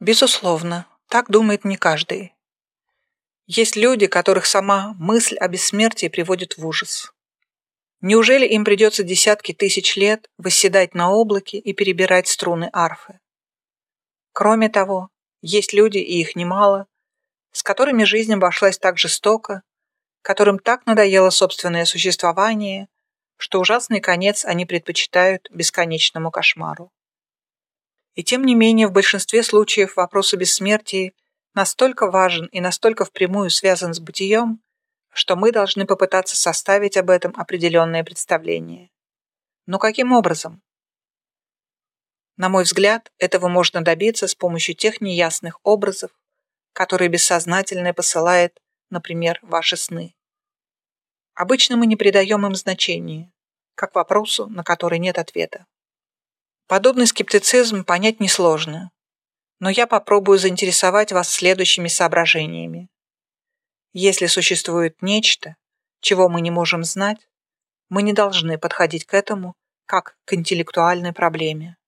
Безусловно, так думает не каждый. Есть люди, которых сама мысль о бессмертии приводит в ужас. Неужели им придется десятки тысяч лет восседать на облаке и перебирать струны арфы? Кроме того, есть люди, и их немало, с которыми жизнь обошлась так жестоко, которым так надоело собственное существование, что ужасный конец они предпочитают бесконечному кошмару. И тем не менее, в большинстве случаев вопрос о бессмертии настолько важен и настолько впрямую связан с бытием, что мы должны попытаться составить об этом определенное представление. Но каким образом? На мой взгляд, этого можно добиться с помощью тех неясных образов, которые бессознательное посылает, например, ваши сны. Обычно мы не придаем им значения, как вопросу, на который нет ответа. Подобный скептицизм понять несложно, но я попробую заинтересовать вас следующими соображениями. Если существует нечто, чего мы не можем знать, мы не должны подходить к этому как к интеллектуальной проблеме.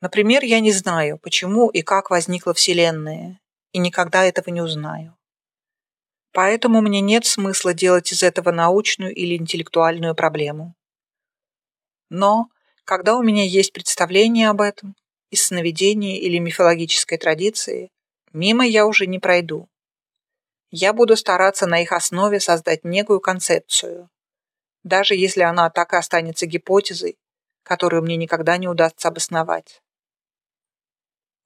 Например, я не знаю, почему и как возникла Вселенная, и никогда этого не узнаю. Поэтому мне нет смысла делать из этого научную или интеллектуальную проблему. Но, когда у меня есть представление об этом, из сновидения или мифологической традиции, мимо я уже не пройду. Я буду стараться на их основе создать некую концепцию, даже если она так и останется гипотезой, которую мне никогда не удастся обосновать.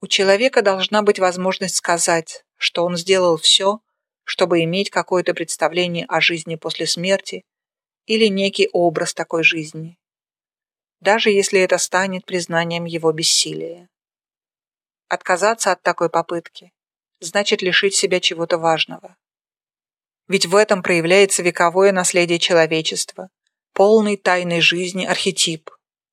У человека должна быть возможность сказать, что он сделал все, чтобы иметь какое-то представление о жизни после смерти или некий образ такой жизни, даже если это станет признанием его бессилия. Отказаться от такой попытки значит лишить себя чего-то важного. Ведь в этом проявляется вековое наследие человечества, полный тайной жизни архетип,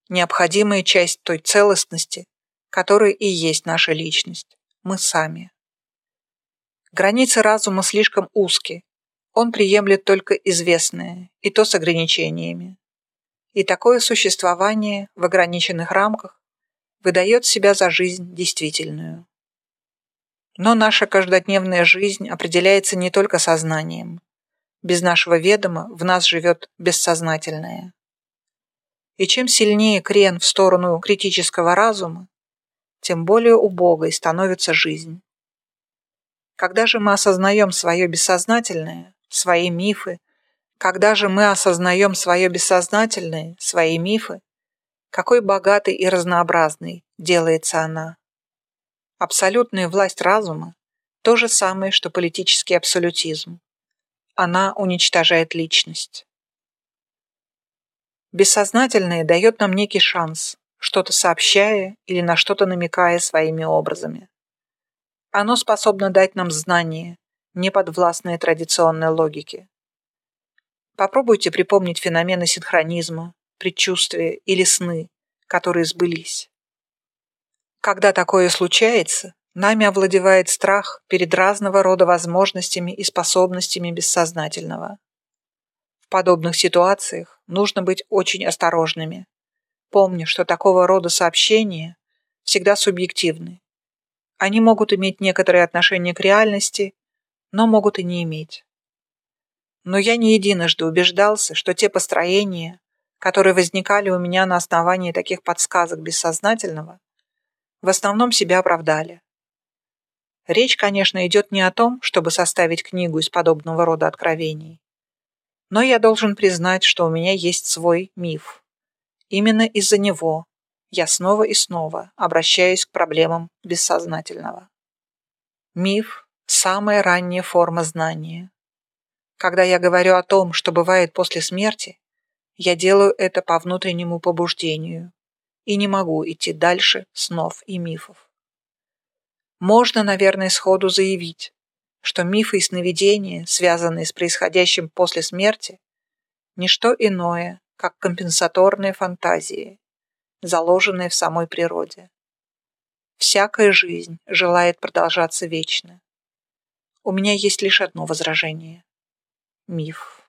необходимая часть той целостности, который и есть наша личность, мы сами. Границы разума слишком узкие, он приемлет только известное, и то с ограничениями. И такое существование в ограниченных рамках выдает себя за жизнь действительную. Но наша каждодневная жизнь определяется не только сознанием. Без нашего ведома в нас живет бессознательное. И чем сильнее крен в сторону критического разума, тем более убогой становится жизнь. Когда же мы осознаем свое бессознательное, свои мифы, когда же мы осознаем свое бессознательное, свои мифы, какой богатой и разнообразной делается она. Абсолютная власть разума – то же самое, что политический абсолютизм. Она уничтожает личность. Бессознательное дает нам некий шанс, что-то сообщая или на что-то намекая своими образами. Оно способно дать нам знания, не подвластные традиционной логике. Попробуйте припомнить феномены синхронизма, предчувствия или сны, которые сбылись. Когда такое случается, нами овладевает страх перед разного рода возможностями и способностями бессознательного. В подобных ситуациях нужно быть очень осторожными, Помни, что такого рода сообщения всегда субъективны. Они могут иметь некоторое отношение к реальности, но могут и не иметь. Но я не единожды убеждался, что те построения, которые возникали у меня на основании таких подсказок бессознательного, в основном себя оправдали. Речь, конечно, идет не о том, чтобы составить книгу из подобного рода откровений. Но я должен признать, что у меня есть свой миф. Именно из-за него я снова и снова обращаюсь к проблемам бессознательного. Миф – самая ранняя форма знания. Когда я говорю о том, что бывает после смерти, я делаю это по внутреннему побуждению и не могу идти дальше снов и мифов. Можно, наверное, сходу заявить, что мифы и сновидения, связанные с происходящим после смерти, не что иное, как компенсаторные фантазии, заложенные в самой природе. Всякая жизнь желает продолжаться вечно. У меня есть лишь одно возражение миф.